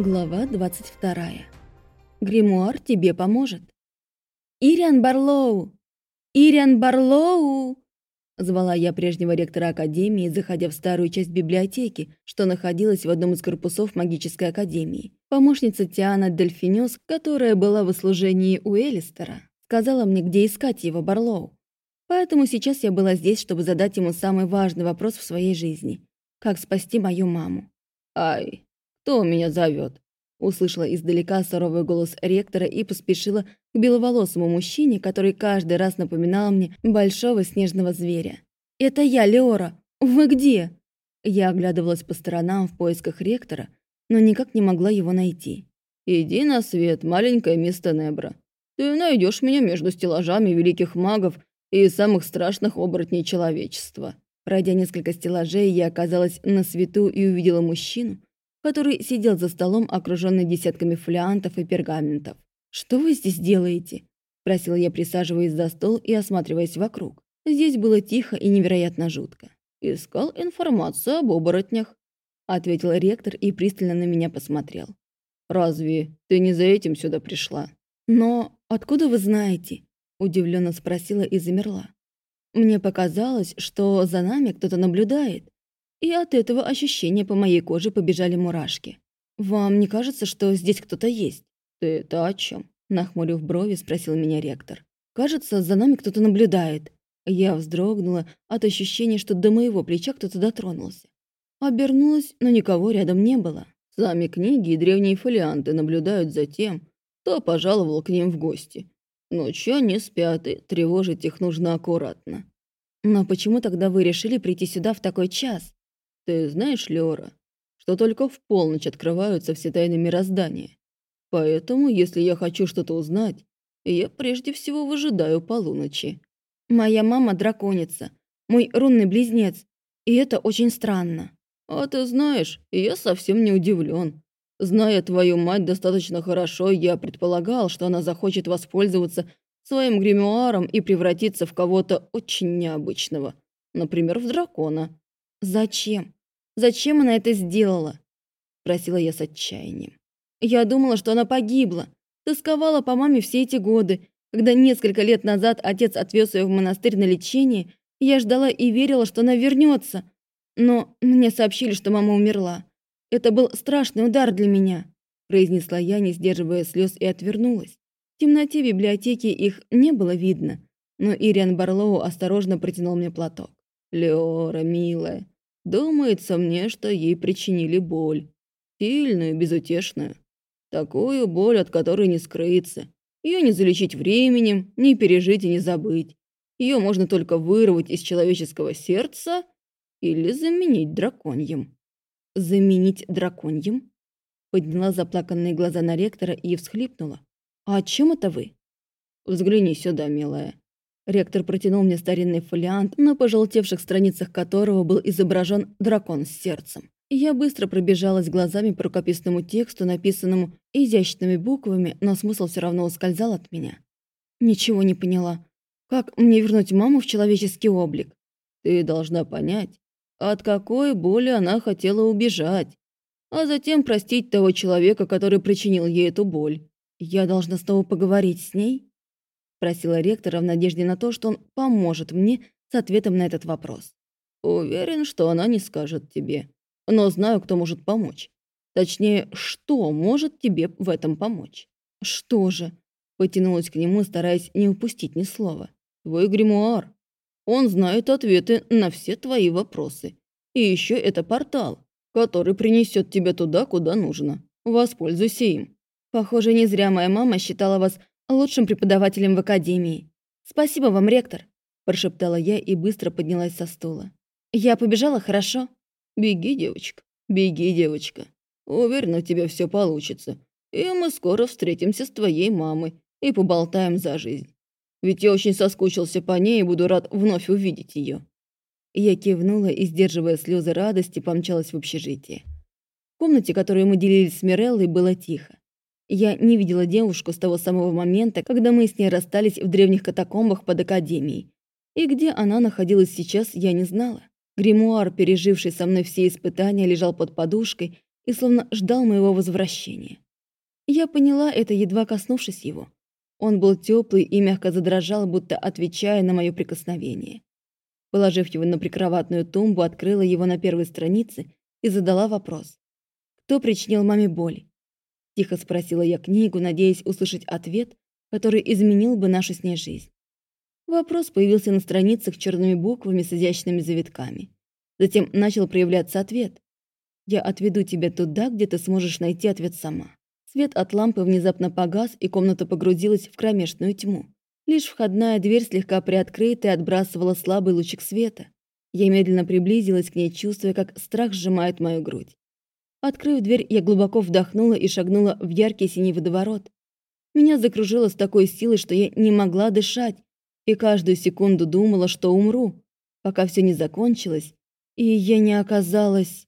Глава 22. Гримуар тебе поможет. «Ириан Барлоу! Ириан Барлоу!» Звала я прежнего ректора Академии, заходя в старую часть библиотеки, что находилась в одном из корпусов магической академии. Помощница Тиана Дельфинёс, которая была в услужении у Элистера, сказала мне, где искать его Барлоу. Поэтому сейчас я была здесь, чтобы задать ему самый важный вопрос в своей жизни. Как спасти мою маму. «Ай, кто меня зовет? Услышала издалека суровый голос ректора и поспешила к беловолосому мужчине, который каждый раз напоминал мне большого снежного зверя. «Это я, Леора! Вы где?» Я оглядывалась по сторонам в поисках ректора, но никак не могла его найти. «Иди на свет, маленькая мисс Тенебра. Ты найдешь меня между стеллажами великих магов и самых страшных оборотней человечества». Пройдя несколько стеллажей, я оказалась на свету и увидела мужчину, который сидел за столом, окруженный десятками фолиантов и пергаментов. «Что вы здесь делаете?» – просила я, присаживаясь за стол и осматриваясь вокруг. Здесь было тихо и невероятно жутко. «Искал информацию об оборотнях», – ответил ректор и пристально на меня посмотрел. «Разве ты не за этим сюда пришла?» «Но откуда вы знаете?» – удивленно спросила и замерла. Мне показалось, что за нами кто-то наблюдает, и от этого ощущения по моей коже побежали мурашки. «Вам не кажется, что здесь кто-то есть?» «Ты это о чем? нахмурив брови, спросил меня ректор. «Кажется, за нами кто-то наблюдает». Я вздрогнула от ощущения, что до моего плеча кто-то дотронулся. Обернулась, но никого рядом не было. Сами книги и древние фолианты наблюдают за тем, кто пожаловал к ним в гости. Ночью они спят, и тревожить их нужно аккуратно. Но почему тогда вы решили прийти сюда в такой час? Ты знаешь, Леора, что только в полночь открываются все тайны мироздания. Поэтому, если я хочу что-то узнать, я прежде всего выжидаю полуночи. Моя мама драконица, мой рунный близнец, и это очень странно. А ты знаешь, я совсем не удивлен. Зная твою мать достаточно хорошо, я предполагал, что она захочет воспользоваться своим гримуаром и превратиться в кого-то очень необычного. Например, в дракона. Зачем? Зачем она это сделала?» Просила я с отчаянием. «Я думала, что она погибла. Тосковала по маме все эти годы. Когда несколько лет назад отец отвез ее в монастырь на лечение, я ждала и верила, что она вернется. Но мне сообщили, что мама умерла. Это был страшный удар для меня», произнесла я, не сдерживая слез, и отвернулась. В темноте библиотеки их не было видно, но Ириан Барлоу осторожно протянул мне платок. «Леора, милая, Думается мне, что ей причинили боль. Сильную, безутешную. Такую боль, от которой не скрыться. Ее не залечить временем, не пережить и не забыть. Ее можно только вырвать из человеческого сердца или заменить драконьем. Заменить драконьем? Подняла заплаканные глаза на ректора и всхлипнула. «А чем это вы?» «Взгляни сюда, милая. Ректор протянул мне старинный фолиант, на пожелтевших страницах которого был изображен дракон с сердцем. Я быстро пробежалась глазами по рукописному тексту, написанному изящными буквами, но смысл все равно ускользал от меня. Ничего не поняла. Как мне вернуть маму в человеческий облик? Ты должна понять, от какой боли она хотела убежать, а затем простить того человека, который причинил ей эту боль. Я должна снова поговорить с ней? Просила ректора в надежде на то, что он поможет мне с ответом на этот вопрос. Уверен, что она не скажет тебе, но знаю, кто может помочь. Точнее, что может тебе в этом помочь. Что же? Потянулась к нему, стараясь не упустить ни слова. Твой гримуар. Он знает ответы на все твои вопросы. И еще это портал, который принесет тебя туда, куда нужно. Воспользуйся им. Похоже, не зря моя мама считала вас лучшим преподавателем в академии. Спасибо вам, ректор, прошептала я и быстро поднялась со стула. Я побежала, хорошо? Беги, девочка, беги, девочка. Уверена, у тебя все получится. И мы скоро встретимся с твоей мамой и поболтаем за жизнь. Ведь я очень соскучился по ней и буду рад вновь увидеть ее. Я кивнула и, сдерживая слезы радости, помчалась в общежитие. В комнате, которую мы делили с Миреллой, было тихо. Я не видела девушку с того самого момента, когда мы с ней расстались в древних катакомбах под Академией. И где она находилась сейчас, я не знала. Гримуар, переживший со мной все испытания, лежал под подушкой, и словно ждал моего возвращения. Я поняла это, едва коснувшись его. Он был теплый и мягко задрожал, будто отвечая на мое прикосновение. Положив его на прикроватную тумбу, открыла его на первой странице и задала вопрос. «Кто причинил маме боль?» Тихо спросила я книгу, надеясь услышать ответ, который изменил бы нашу с ней жизнь. Вопрос появился на страницах черными буквами с изящными завитками. Затем начал проявляться ответ. «Я отведу тебя туда, где ты сможешь найти ответ сама». Свет от лампы внезапно погас, и комната погрузилась в кромешную тьму. Лишь входная дверь, слегка приоткрытая, отбрасывала слабый лучик света. Я медленно приблизилась к ней, чувствуя, как страх сжимает мою грудь. Открыв дверь, я глубоко вдохнула и шагнула в яркий синий водоворот. Меня закружило с такой силой, что я не могла дышать, и каждую секунду думала, что умру, пока все не закончилось, и я не оказалась...